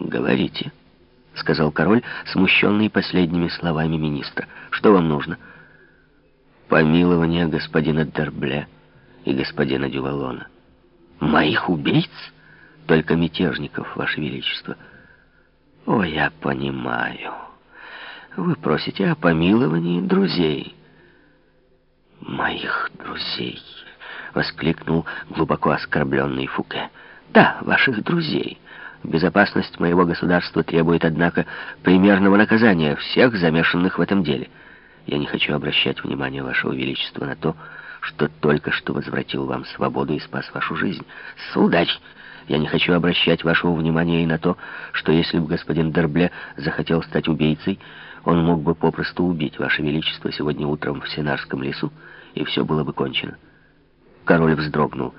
«Говорите», — сказал король, смущенный последними словами министра. «Что вам нужно?» «Помилование господина Дербле и господина Дювалона». «Моих убийц?» «Только мятежников, ваше величество». «О, я понимаю. Вы просите о помиловании друзей». «Моих друзей!» — воскликнул глубоко оскорбленный Фуке. «Да, ваших друзей. Безопасность моего государства требует, однако, примерного наказания всех замешанных в этом деле. Я не хочу обращать внимание вашего величества на то, что только что возвратил вам свободу и спас вашу жизнь. Сударь, я не хочу обращать вашего внимания и на то, что если бы господин Дербле захотел стать убийцей, он мог бы попросту убить ваше величество сегодня утром в Сенарском лесу, и все было бы кончено. Король вздрогнул.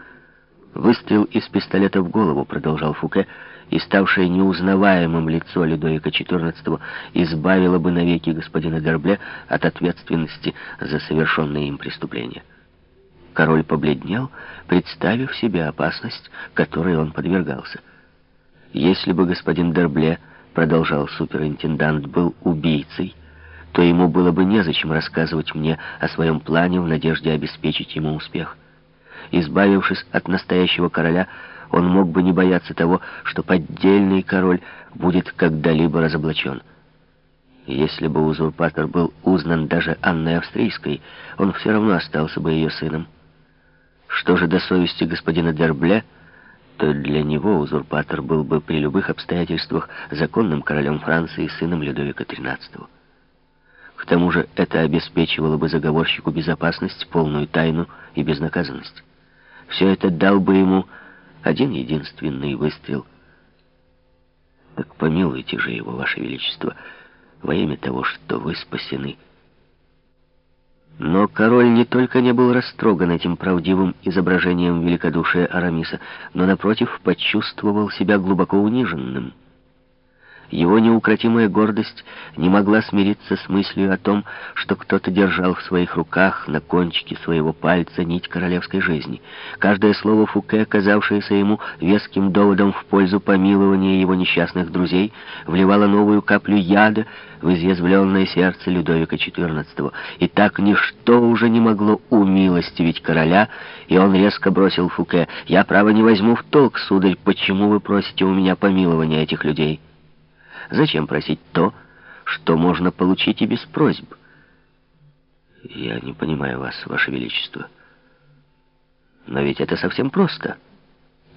Выстрел из пистолета в голову, продолжал Фуке, и ставшее неузнаваемым лицо Людовика XIV избавило бы навеки господина Дербле от ответственности за совершенные им преступления. Король побледнел, представив себе опасность, которой он подвергался. Если бы господин Дербле, продолжал суперинтендант, был убийцей, то ему было бы незачем рассказывать мне о своем плане в надежде обеспечить ему успех. Избавившись от настоящего короля, он мог бы не бояться того, что поддельный король будет когда-либо разоблачен. Если бы узурпатор был узнан даже Анной Австрийской, он все равно остался бы ее сыном. Что же до совести господина Дербле, то для него узурпатор был бы при любых обстоятельствах законным королем Франции и сыном Людовика XIII. К тому же это обеспечивало бы заговорщику безопасность, полную тайну и безнаказанность. Все это дал бы ему один единственный выстрел. Так помилуйте же его, Ваше Величество, во имя того, что вы спасены. Но король не только не был растроган этим правдивым изображением великодушия Арамиса, но, напротив, почувствовал себя глубоко униженным. Его неукротимая гордость не могла смириться с мыслью о том, что кто-то держал в своих руках на кончике своего пальца нить королевской жизни. Каждое слово Фуке, казавшееся ему веским доводом в пользу помилования его несчастных друзей, вливало новую каплю яда в изъязвленное сердце Людовика XIV. И так ничто уже не могло умилостивить короля, и он резко бросил Фуке, «Я, право, не возьму в толк, сударь, почему вы просите у меня помилования этих людей?» Зачем просить то, что можно получить и без просьб? Я не понимаю вас, ваше величество. Но ведь это совсем просто.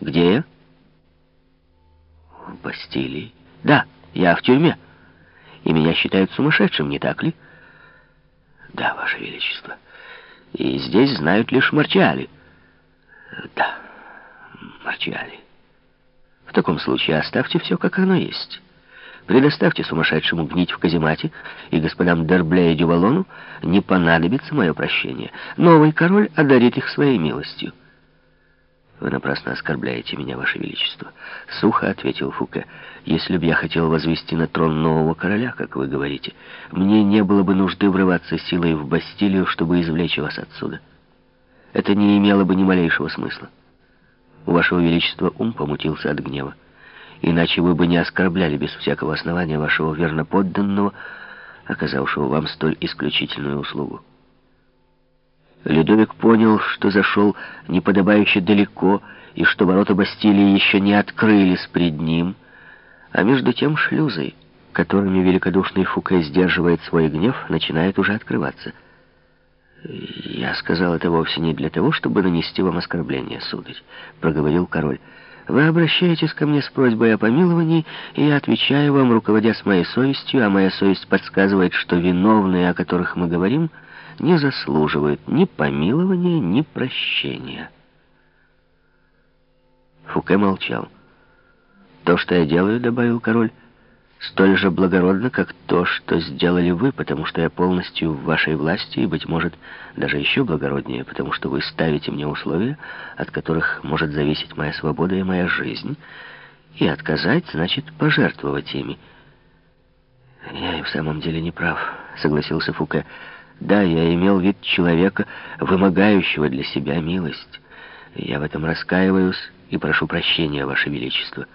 Где я? В Бастилии. Да, я в тюрьме. И меня считают сумасшедшим, не так ли? Да, ваше величество. И здесь знают лишь Марчали. Да, Марчали. В таком случае оставьте все, как оно есть. Предоставьте сумасшедшему гнить в каземате, и господам Дербле и Дювалону не понадобится мое прощение. Новый король одарит их своей милостью. «Вы напрасно оскорбляете меня, Ваше Величество», — сухо ответил Фуке. «Если бы я хотел возвести на трон нового короля, как вы говорите, мне не было бы нужды врываться силой в Бастилию, чтобы извлечь вас отсюда. Это не имело бы ни малейшего смысла. У Вашего Величества ум помутился от гнева иначе вы бы не оскорбляли без всякого основания вашего верноподданного, оказавшего вам столь исключительную услугу. Людовик понял, что зашел неподобающе далеко, и что ворота Бастилии еще не открылись пред ним, а между тем шлюзы, которыми великодушный Фуке сдерживает свой гнев, начинает уже открываться. «Я сказал это вовсе не для того, чтобы нанести вам оскорбление, сударь», — проговорил король. Вы обращаетесь ко мне с просьбой о помиловании, и я отвечаю вам, руководясь моей совестью, а моя совесть подсказывает, что виновные, о которых мы говорим, не заслуживают ни помилования, ни прощения. Фуке молчал. «То, что я делаю, — добавил король, — столь же благородно, как то, что сделали вы, потому что я полностью в вашей власти, и, быть может, даже еще благороднее, потому что вы ставите мне условия, от которых может зависеть моя свобода и моя жизнь, и отказать, значит, пожертвовать ими. «Я и в самом деле не прав», — согласился Фуке. «Да, я имел вид человека, вымогающего для себя милость. Я в этом раскаиваюсь и прошу прощения, Ваше Величество».